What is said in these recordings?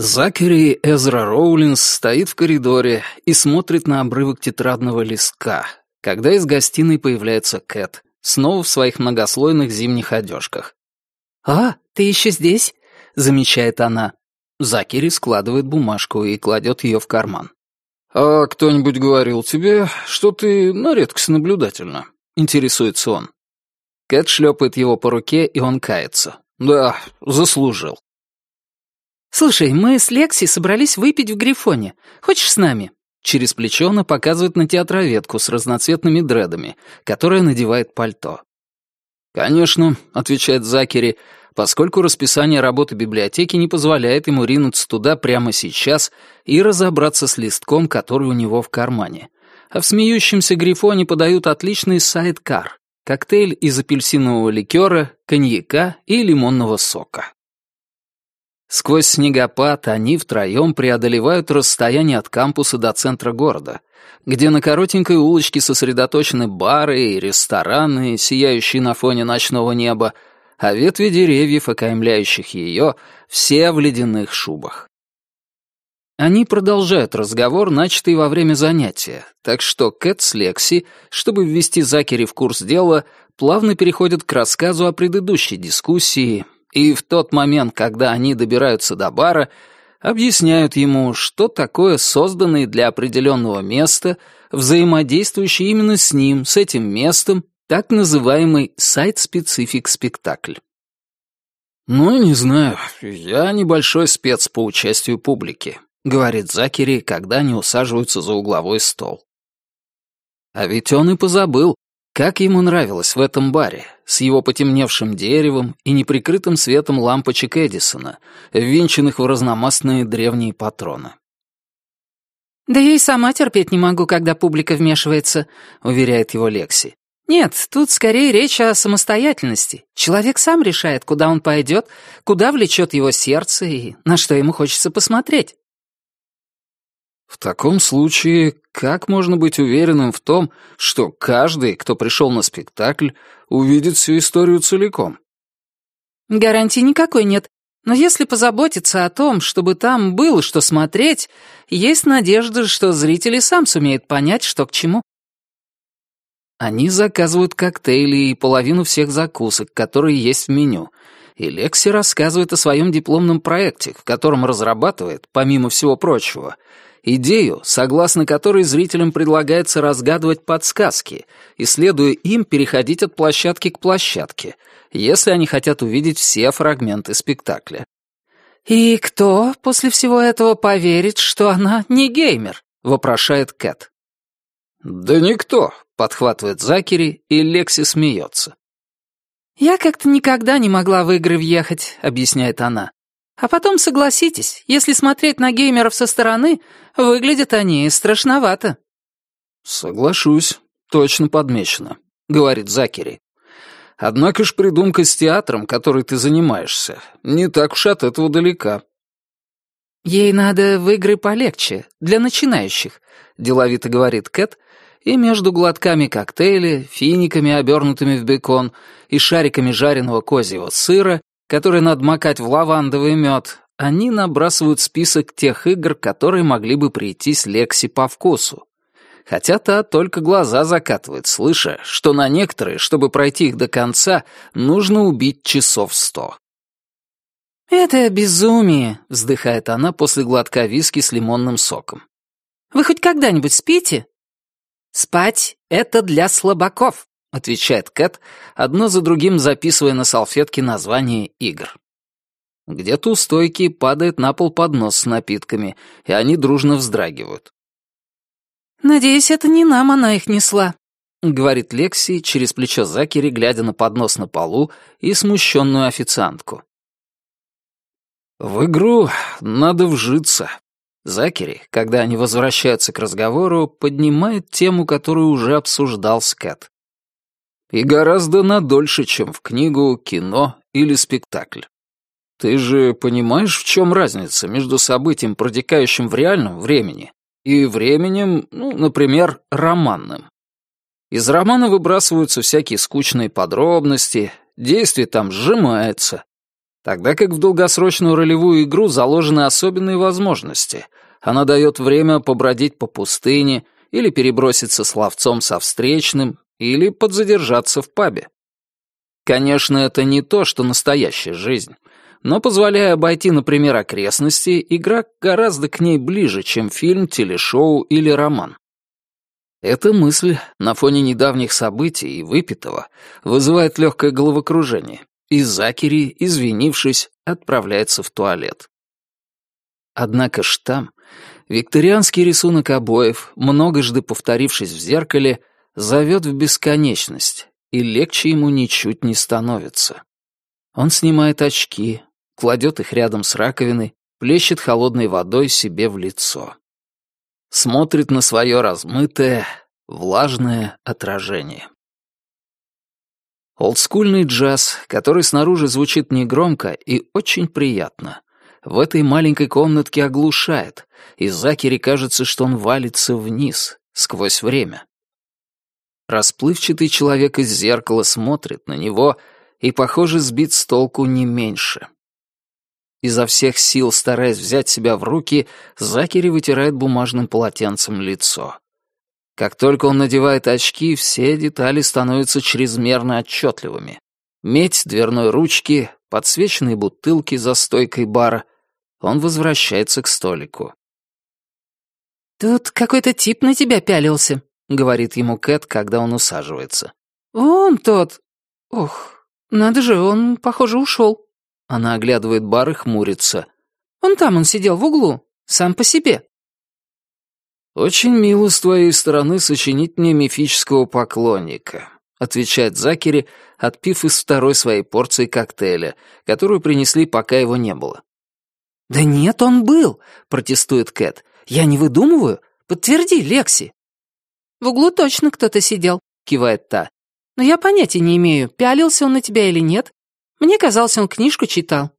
Закери Эзра Роулинс стоит в коридоре и смотрит на обрывок тетрадного листка, когда из гостиной появляется Кэт, снова в своих многослойных зимних одежках. «А, ты еще здесь?» — замечает она. Закери складывает бумажку и кладет ее в карман. «А кто-нибудь говорил тебе, что ты на редкость наблюдательна?» — интересуется он. Кэт шлепает его по руке, и он кается. «Да, заслужил». «Слушай, мы с Лекси собрались выпить в Грифоне. Хочешь с нами?» Через плечо она показывает на театроведку с разноцветными дредами, которая надевает пальто. «Конечно», — отвечает Закери, поскольку расписание работы библиотеки не позволяет ему ринуться туда прямо сейчас и разобраться с листком, который у него в кармане. А в смеющемся Грифоне подают отличный сайдкар — коктейль из апельсинового ликера, коньяка и лимонного сока. Сквозь снегопад они втроем преодолевают расстояние от кампуса до центра города, где на коротенькой улочке сосредоточены бары и рестораны, сияющие на фоне ночного неба, а ветви деревьев, окаймляющих ее, все в ледяных шубах. Они продолжают разговор, начатый во время занятия, так что Кэт с Лекси, чтобы ввести Закери в курс дела, плавно переходят к рассказу о предыдущей дискуссии, и в тот момент, когда они добираются до бара, объясняют ему, что такое созданный для определенного места, взаимодействующий именно с ним, с этим местом, так называемый сайт-специфик спектакль. «Ну, не знаю, я небольшой спец по участию публики», — говорит Закери, когда они усаживаются за угловой стол. А ведь он и позабыл, как ему нравилось в этом баре, с его потемневшим деревом и неприкрытым светом лампочек Эдисона, ввинченных в разномастные древние патроны. «Да я и сама терпеть не могу, когда публика вмешивается», — уверяет его Лекси. «Нет, тут скорее речь о самостоятельности. Человек сам решает, куда он пойдет, куда влечет его сердце и на что ему хочется посмотреть». В таком случае, как можно быть уверенным в том, что каждый, кто пришел на спектакль, увидит всю историю целиком? Гарантии никакой нет. Но если позаботиться о том, чтобы там было что смотреть, есть надежда, что зрители сам сумеют понять, что к чему. Они заказывают коктейли и половину всех закусок, которые есть в меню. И Лекси рассказывает о своем дипломном проекте, в котором разрабатывает, помимо всего прочего, идею, согласно которой зрителям предлагается разгадывать подсказки, и, следуя им, переходить от площадки к площадке, если они хотят увидеть все фрагменты спектакля. «И кто после всего этого поверит, что она не геймер?» — вопрошает Кэт. «Да никто», — подхватывает Закери, и Лекси смеется. «Я как-то никогда не могла в игры въехать», — объясняет она. А потом, согласитесь, если смотреть на геймеров со стороны, выглядят они страшновато. «Соглашусь, точно подмечено», — говорит Закери. «Однако ж придумка с театром, которой ты занимаешься, не так уж от этого далека». «Ей надо в игры полегче, для начинающих», — деловито говорит Кэт, и между глотками коктейля, финиками, обернутыми в бекон, и шариками жареного козьего сыра которые надо макать в лавандовый мед, они набрасывают список тех игр, которые могли бы прийти с Лекси по вкусу. Хотя та только глаза закатывает, слыша, что на некоторые, чтобы пройти их до конца, нужно убить часов сто. «Это безумие», — вздыхает она после глотка виски с лимонным соком. «Вы хоть когда-нибудь спите?» «Спать — это для слабаков», — отвечает Кэт, одно за другим записывая на салфетке название игр. Где-то у стойки падает на пол поднос с напитками, и они дружно вздрагивают. «Надеюсь, это не нам она их несла», — говорит Лекси через плечо Закери, глядя на поднос на полу и смущенную официантку. В игру надо вжиться. Закери, когда они возвращаются к разговору, поднимает тему, которую уже обсуждал с Кэт. И гораздо надольше, чем в книгу, кино или спектакль. Ты же понимаешь, в чем разница между событием, протекающим в реальном времени, и временем, ну, например, романным? Из романа выбрасываются всякие скучные подробности, действие там сжимается. Тогда как в долгосрочную ролевую игру заложены особенные возможности. Она дает время побродить по пустыне или переброситься словцом со встречным, или подзадержаться в пабе. Конечно, это не то, что настоящая жизнь, но позволяя обойти, например, окрестности, игра гораздо к ней ближе, чем фильм, телешоу или роман. Эта мысль на фоне недавних событий и выпитого вызывает легкое головокружение, и Закери, извинившись, отправляется в туалет. Однако штамм, викторианский рисунок обоев, многожды повторившись в зеркале, зовет в бесконечность, и легче ему ничуть не становится. Он снимает очки, кладет их рядом с раковиной, плещет холодной водой себе в лицо. Смотрит на свое размытое, влажное отражение. Олдскульный джаз, который снаружи звучит негромко и очень приятно, в этой маленькой комнатке оглушает, и Закери кажется, что он валится вниз, сквозь время. Расплывчатый человек из зеркала смотрит на него и, похоже, сбит с толку не меньше. Изо всех сил, стараясь взять себя в руки, Закери вытирает бумажным полотенцем лицо. Как только он надевает очки, все детали становятся чрезмерно отчетливыми. Медь дверной ручки, подсвеченные бутылки за стойкой бара. Он возвращается к столику. «Тут какой-то тип на тебя пялился», — говорит ему Кэт, когда он усаживается. «Вон тот. Ох, надо же, он, похоже, ушел». Она оглядывает бар и хмурится. «Вон там он сидел в углу, сам по себе». «Очень мило с твоей стороны сочинить мне мифического поклонника», отвечает Закери, отпив из второй своей порции коктейля, которую принесли, пока его не было. «Да нет, он был», — протестует Кэт. «Я не выдумываю. Подтверди, Лекси». «В углу точно кто-то сидел», — кивает та. «Но я понятия не имею, пялился он на тебя или нет. Мне казалось, он книжку читал».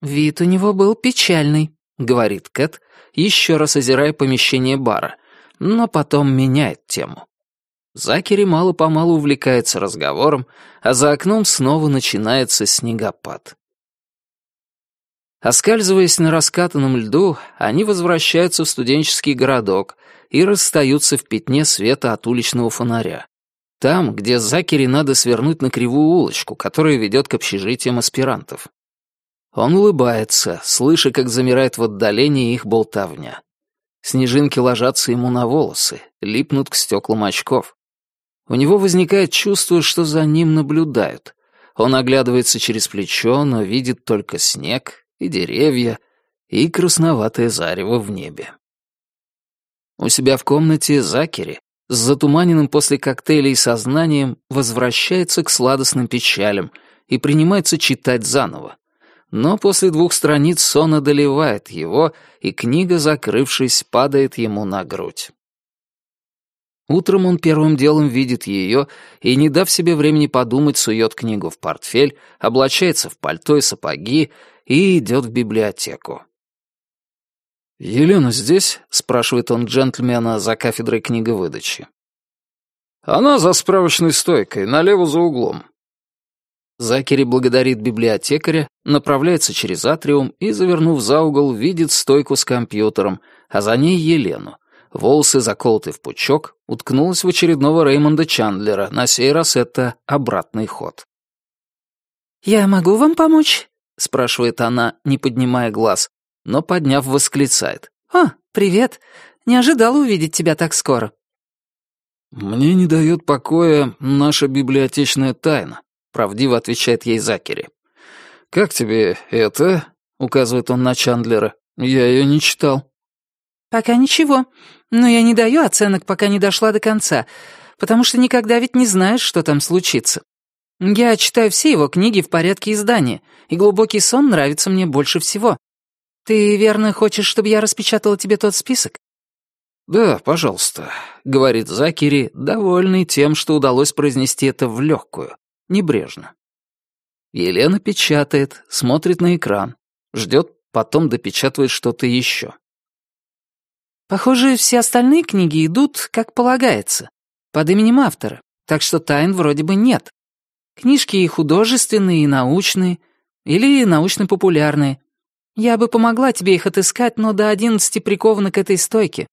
«Вид у него был печальный», — говорит Кэт, еще раз озирая помещение бара, но потом меняет тему. Закери мало-помалу увлекается разговором, а за окном снова начинается снегопад. Оскальзываясь на раскатанном льду, они возвращаются в студенческий городок и расстаются в пятне света от уличного фонаря. Там, где Закери надо свернуть на кривую улочку, которая ведет к общежитиям аспирантов. Он улыбается, слыша, как замирает в отдалении их болтовня. Снежинки ложатся ему на волосы, липнут к стеклам очков. У него возникает чувство, что за ним наблюдают. Он оглядывается через плечо, но видит только снег и деревья, и красноватое зарево в небе. У себя в комнате Закери, с затуманенным после коктейлей сознанием, возвращается к сладостным печалям и принимается читать заново но после двух страниц сон одолевает его, и книга, закрывшись, падает ему на грудь. Утром он первым делом видит ее и, не дав себе времени подумать, сует книгу в портфель, облачается в пальто и сапоги и идет в библиотеку. «Елена здесь?» — спрашивает он джентльмена за кафедрой книговыдачи. «Она за справочной стойкой, налево за углом. Закери благодарит библиотекаря, направляется через атриум и, завернув за угол, видит стойку с компьютером, а за ней Елену. Волосы заколоты в пучок, уткнулась в очередного Реймонда Чандлера, на сей раз это обратный ход. «Я могу вам помочь?» — спрашивает она, не поднимая глаз, но, подняв, восклицает. «О, привет! Не ожидал увидеть тебя так скоро». «Мне не дает покоя наша библиотечная тайна», правдиво отвечает ей Закери. «Как тебе это?» — указывает он на Чандлера. «Я ее не читал». «Пока ничего. Но я не даю оценок, пока не дошла до конца, потому что никогда ведь не знаешь, что там случится. Я читаю все его книги в порядке издания, и «Глубокий сон» нравится мне больше всего. Ты, верно, хочешь, чтобы я распечатала тебе тот список?» «Да, пожалуйста», — говорит Закери, довольный тем, что удалось произнести это в легкую небрежно. Елена печатает, смотрит на экран, ждет, потом допечатывает что-то еще. Похоже, все остальные книги идут, как полагается, под именем автора, так что тайн вроде бы нет. Книжки и художественные, и научные. Или научно-популярные. Я бы помогла тебе их отыскать, но до одиннадцати прикована к этой стойке».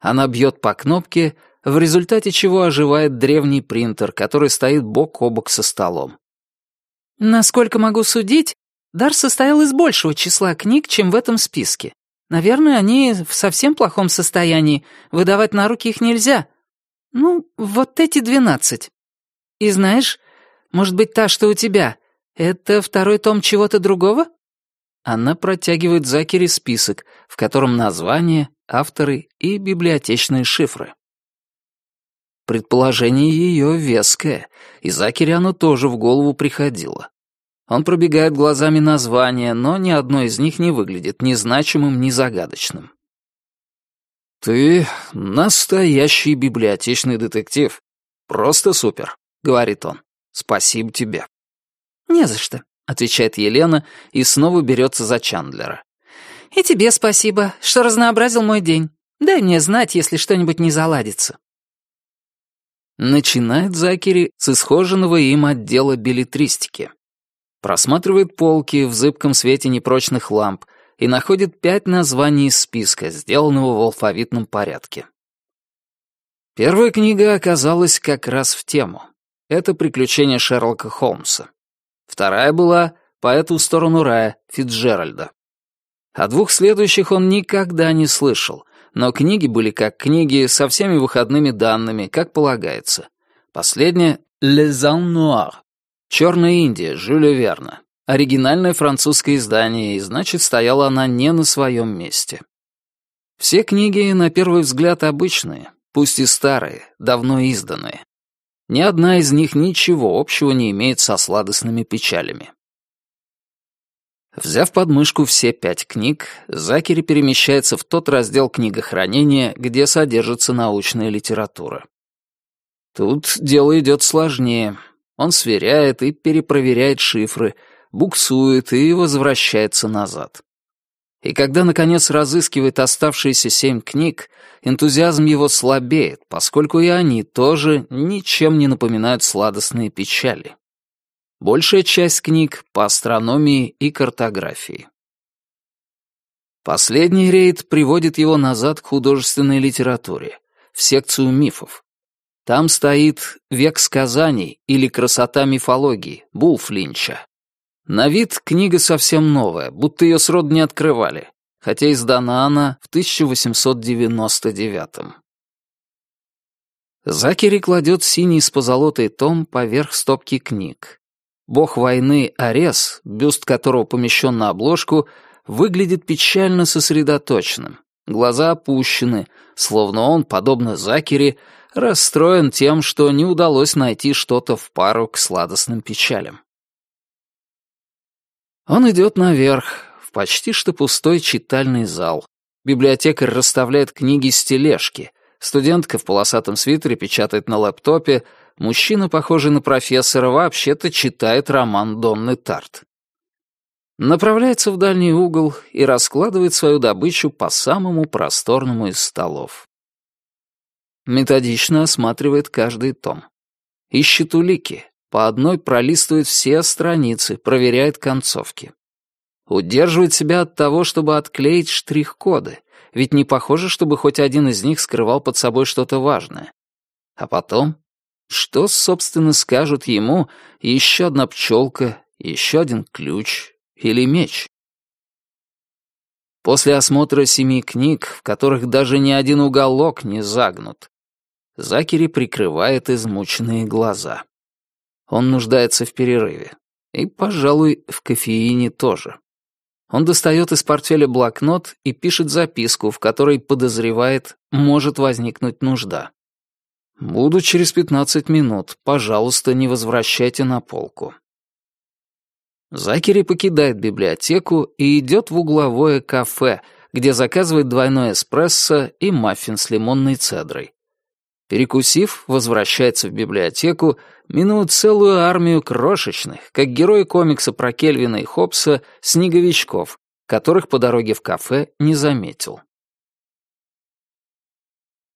Она бьет по кнопке, в результате чего оживает древний принтер, который стоит бок о бок со столом. Насколько могу судить, дар состоял из большего числа книг, чем в этом списке. Наверное, они в совсем плохом состоянии, выдавать на руки их нельзя. Ну, вот эти двенадцать. И знаешь, может быть, та, что у тебя, это второй том чего-то другого? Она протягивает Закери список, в котором название, авторы и библиотечные шифры. Предположение ее веское, и Закери оно тоже в голову приходило. Он пробегает глазами названия, но ни одно из них не выглядит ни значимым, ни загадочным. «Ты настоящий библиотечный детектив. Просто супер», — говорит он. «Спасибо тебе». «Не за что», — отвечает Елена и снова берется за Чандлера. «И тебе спасибо, что разнообразил мой день. Дай мне знать, если что-нибудь не заладится». Начинает Закери с исхоженного им отдела билетристики. Просматривает полки в зыбком свете непрочных ламп и находит пять названий из списка, сделанного в алфавитном порядке. Первая книга оказалась как раз в тему. Это «Приключения Шерлока Холмса». Вторая была «По эту сторону рая» Фитджеральда. О двух следующих он никогда не слышал, но книги были как книги, со всеми выходными данными, как полагается. Последняя «Les Noirs» — «Черная Индия» Жюля Верна. Оригинальное французское издание, и значит, стояла она не на своем месте. Все книги, на первый взгляд, обычные, пусть и старые, давно изданные. Ни одна из них ничего общего не имеет со сладостными печалями. Взяв под мышку все пять книг, Закери перемещается в тот раздел книгохранения, где содержится научная литература. Тут дело идет сложнее. Он сверяет и перепроверяет шифры, буксует и возвращается назад. И когда, наконец, разыскивает оставшиеся семь книг, энтузиазм его слабеет, поскольку и они тоже ничем не напоминают сладостные печали. Большая часть книг по астрономии и картографии. Последний рейд приводит его назад к художественной литературе, в секцию мифов. Там стоит «Век сказаний» или «Красота мифологии» Булфлинча. На вид книга совсем новая, будто ее срод не открывали, хотя издана она в 1899 Закери кладет синий с позолотой том поверх стопки книг. Бог войны Арес, бюст которого помещен на обложку, выглядит печально сосредоточенным. Глаза опущены, словно он, подобно Закери, расстроен тем, что не удалось найти что-то в пару к сладостным печалям. Он идет наверх, в почти что пустой читальный зал. Библиотекарь расставляет книги с тележки. Студентка в полосатом свитере печатает на лэптопе, мужчина, похожий на профессора, вообще-то читает роман Донны Тарт. Направляется в дальний угол и раскладывает свою добычу по самому просторному из столов. Методично осматривает каждый том. Ищет улики, по одной пролистывает все страницы, проверяет концовки. Удерживает себя от того, чтобы отклеить штрих-коды, ведь не похоже, чтобы хоть один из них скрывал под собой что-то важное. А потом что, собственно, скажут ему еще одна пчелка, еще один ключ или меч? После осмотра семи книг, в которых даже ни один уголок не загнут, Закери прикрывает измученные глаза. Он нуждается в перерыве. И, пожалуй, в кофеине тоже. Он достает из портфеля блокнот и пишет записку, в которой подозревает, может возникнуть нужда. «Буду через пятнадцать минут. Пожалуйста, не возвращайте на полку». Закери покидает библиотеку и идет в угловое кафе, где заказывает двойной эспрессо и маффин с лимонной цедрой. Перекусив, возвращается в библиотеку, минует целую армию крошечных, как герои комикса про Кельвина и Хоббса, снеговичков, которых по дороге в кафе не заметил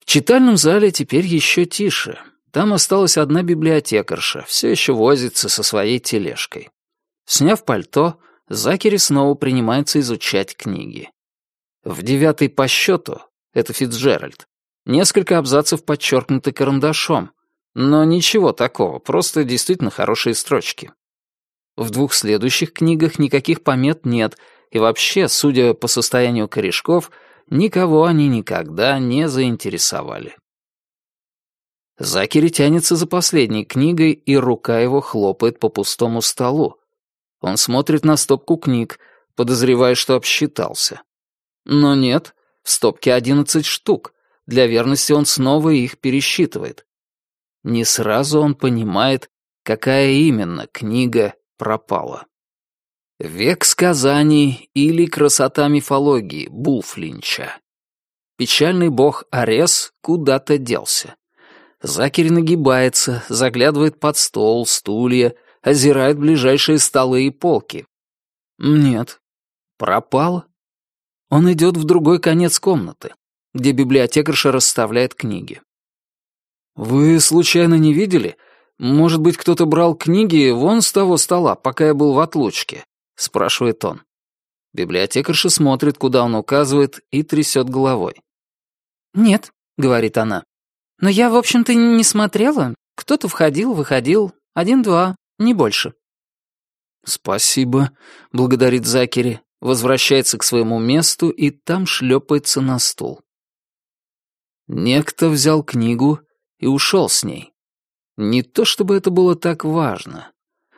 читальном зале теперь еще тише. Там осталась одна библиотекарша, все еще возится со своей тележкой. Сняв пальто, Закери снова принимается изучать книги. В девятый по счету, это Фицджеральд, несколько абзацев подчеркнуты карандашом, но ничего такого, просто действительно хорошие строчки. В двух следующих книгах никаких помет нет, и вообще, судя по состоянию корешков, никого они никогда не заинтересовали. Закери тянется за последней книгой, и рука его хлопает по пустому столу. Он смотрит на стопку книг, подозревая, что обсчитался. Но нет, в стопке одиннадцать штук. Для верности он снова их пересчитывает. Не сразу он понимает, какая именно книга пропала. «Век сказаний» или «Красота мифологии» Булфлинча. Печальный бог Арес куда-то делся. Закери нагибается, заглядывает под стол, стулья, озирает ближайшие столы и полки. Нет, пропал. Он идет в другой конец комнаты, где библиотекарша расставляет книги. «Вы случайно не видели? Может быть, кто-то брал книги вон с того стола, пока я был в отлучке?» — спрашивает он. Библиотекарша смотрит, куда он указывает, и трясет головой. «Нет», — говорит она. «Но я, в общем-то, не смотрела. Кто-то входил, выходил. Один-два, не больше». «Спасибо», — благодарит Закери, возвращается к своему месту и там шлепается на стул. Некто взял книгу и ушел с ней. Не то чтобы это было так важно.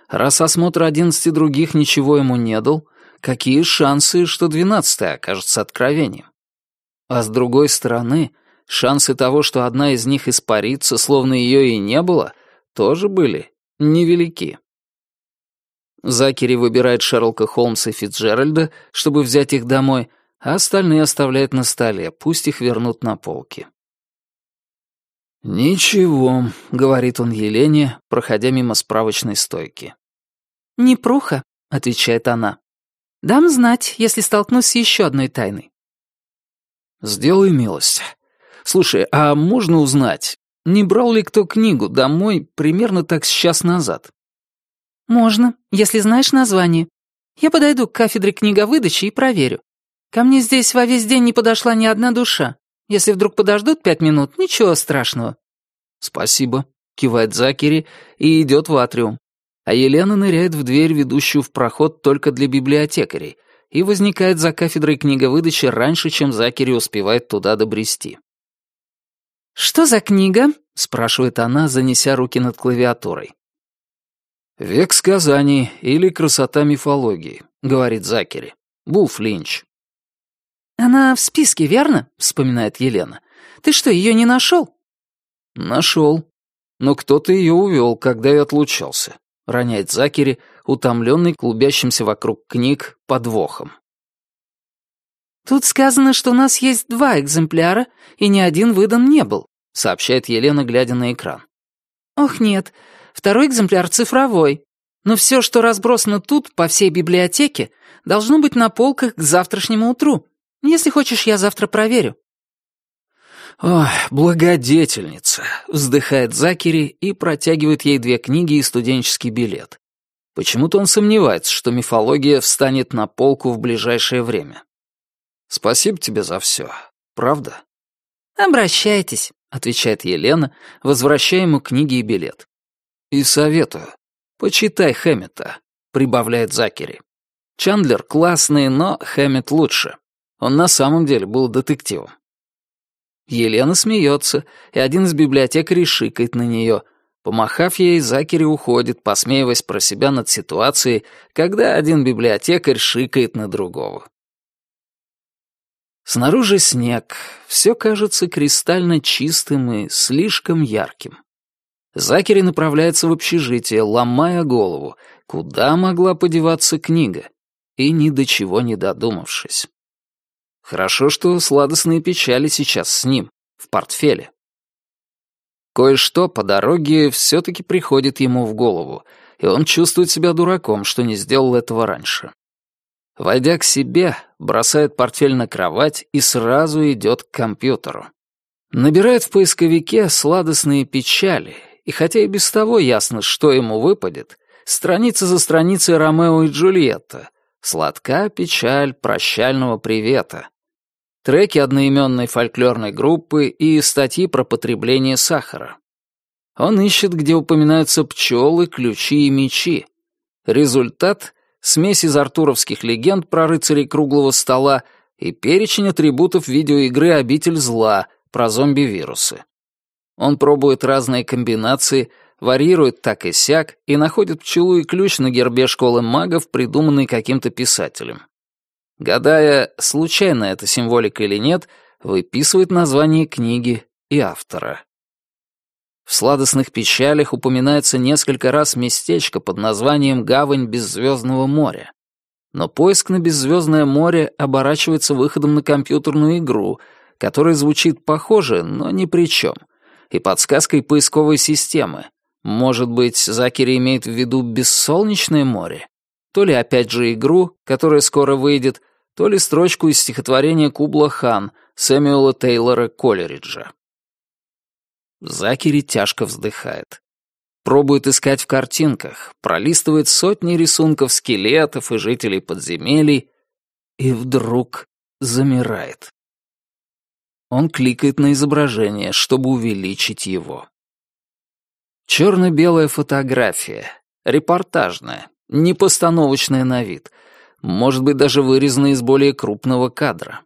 Раз осмотр одиннадцати других ничего ему не дал, какие шансы, что двенадцатая окажется откровением? А с другой стороны, шансы того, что одна из них испарится, словно ее и не было, тоже были невелики. Закери выбирает Шерлока Холмса и Фитджеральда, чтобы взять их домой, а остальные оставляет на столе, пусть их вернут на полки. «Ничего», — говорит он Елене, проходя мимо справочной стойки. «Непруха», — отвечает она. «Дам знать, если столкнусь с еще одной тайной». «Сделай милость. Слушай, а можно узнать, не брал ли кто книгу домой примерно так с час назад?» «Можно, если знаешь название. Я подойду к кафедре книговыдачи и проверю. Ко мне здесь во весь день не подошла ни одна душа. Если вдруг подождут пять минут, ничего страшного». «Спасибо», — кивает Закери и идет в атриум. А Елена ныряет в дверь, ведущую в проход только для библиотекарей, и возникает за кафедрой книговыдачи раньше, чем Закери успевает туда добрести. «Что за книга?» — спрашивает она, занеся руки над клавиатурой. «Век сказаний или красота мифологии», — говорит Закери. Булф Линч. «Она в списке, верно?» — вспоминает Елена. «Ты что, ее не нашел?» «Нашел. Но кто-то ее увел, когда я отлучался», — роняет Закери, утомленный клубящимся вокруг книг подвохом. «Тут сказано, что у нас есть два экземпляра, и ни один выдан не был», — сообщает Елена, глядя на экран. «Ох, нет, второй экземпляр цифровой. Но все, что разбросано тут, по всей библиотеке, должно быть на полках к завтрашнему утру. Если хочешь, я завтра проверю». «Ой, благодетельница», — вздыхает Закери и протягивает ей две книги и студенческий билет. Почему-то он сомневается, что мифология встанет на полку в ближайшее время. «Спасибо тебе за все, правда?» «Обращайтесь», — отвечает Елена, возвращая ему книги и билет. «И советую. Почитай Хэммета», — прибавляет Закери. «Чандлер классный, но Хэммет лучше. Он на самом деле был детективом. Елена смеется, и один из библиотекарей шикает на нее. Помахав ей, Закери уходит, посмеиваясь про себя над ситуацией, когда один библиотекарь шикает на другого. Снаружи снег, все кажется кристально чистым и слишком ярким. Закери направляется в общежитие, ломая голову, куда могла подеваться книга, и ни до чего не додумавшись. Хорошо, что сладостные печали сейчас с ним, в портфеле. Кое-что по дороге все-таки приходит ему в голову, и он чувствует себя дураком, что не сделал этого раньше. Войдя к себе, бросает портфель на кровать и сразу идет к компьютеру. Набирает в поисковике сладостные печали, и хотя и без того ясно, что ему выпадет, Страница за страницей Ромео и Джульетта. Сладка печаль прощального привета. Треки одноименной фольклорной группы и статьи про потребление сахара. Он ищет, где упоминаются пчелы, ключи и мечи. Результат — смесь из артуровских легенд про рыцарей круглого стола и перечень атрибутов видеоигры «Обитель зла» про зомби-вирусы. Он пробует разные комбинации, варьирует так и сяк и находит пчелу и ключ на гербе школы магов, придуманный каким-то писателем. Гадая, случайно это символика или нет, выписывает название книги и автора. В «Сладостных печалях» упоминается несколько раз местечко под названием «Гавань беззвездного моря». Но поиск на беззвездное море оборачивается выходом на компьютерную игру, которая звучит похоже, но ни при чем, и подсказкой поисковой системы. Может быть, Закери имеет в виду бессолнечное море? То ли опять же игру, которая скоро выйдет, то ли строчку из стихотворения Кубла Хан Сэмюэла Тейлора Колериджа. Закери тяжко вздыхает. Пробует искать в картинках, пролистывает сотни рисунков скелетов и жителей подземелий, и вдруг замирает. Он кликает на изображение, чтобы увеличить его. Черно-белая фотография, репортажная, непостановочная на вид, может быть, даже вырезанная из более крупного кадра.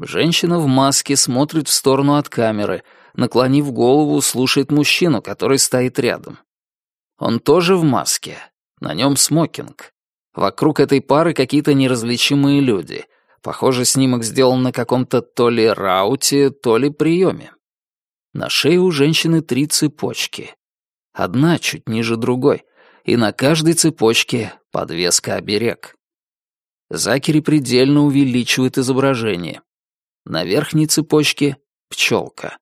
Женщина в маске смотрит в сторону от камеры — наклонив голову, слушает мужчину, который стоит рядом. Он тоже в маске, на нем смокинг. Вокруг этой пары какие-то неразличимые люди. Похоже, снимок сделан на каком-то то ли рауте, то ли приеме. На шее у женщины три цепочки. Одна чуть ниже другой, и на каждой цепочке подвеска-оберег. Закери предельно увеличивает изображение. На верхней цепочке — пчелка.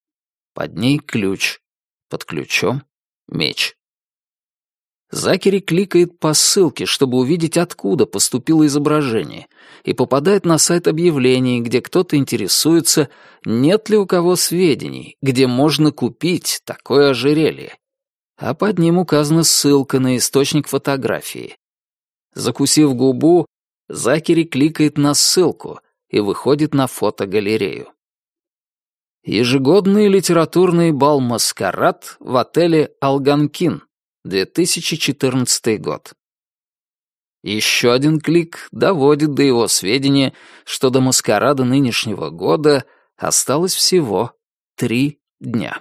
Под ней ключ. Под ключом — меч. Закери кликает по ссылке, чтобы увидеть, откуда поступило изображение, и попадает на сайт объявлений, где кто-то интересуется, нет ли у кого сведений, где можно купить такое ожерелье. А под ним указана ссылка на источник фотографии. Закусив губу, Закери кликает на ссылку и выходит на фотогалерею. Ежегодный литературный бал «Маскарад» в отеле «Алганкин», 2014 год. Еще один клик доводит до его сведения, что до маскарада нынешнего года осталось всего три дня.